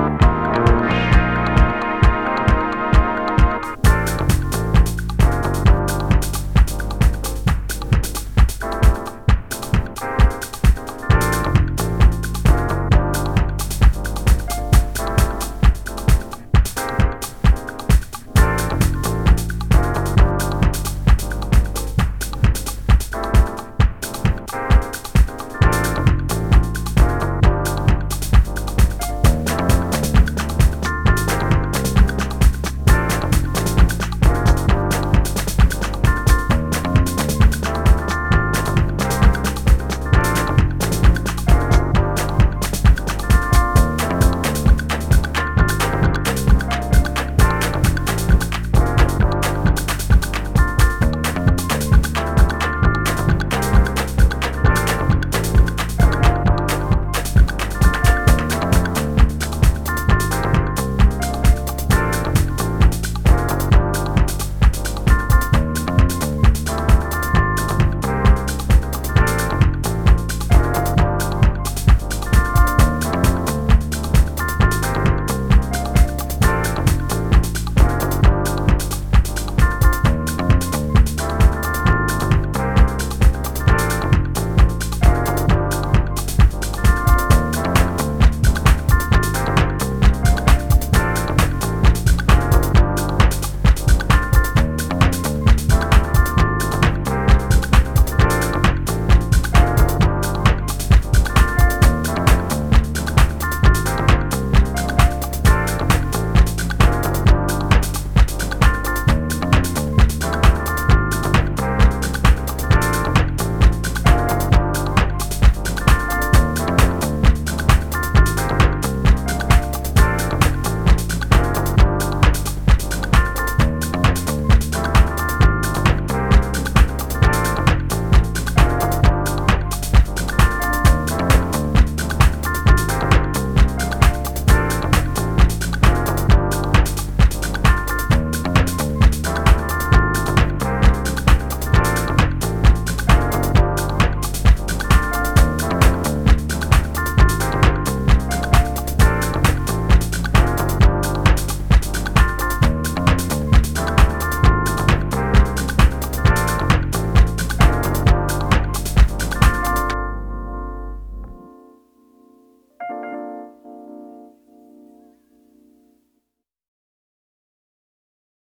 Bye.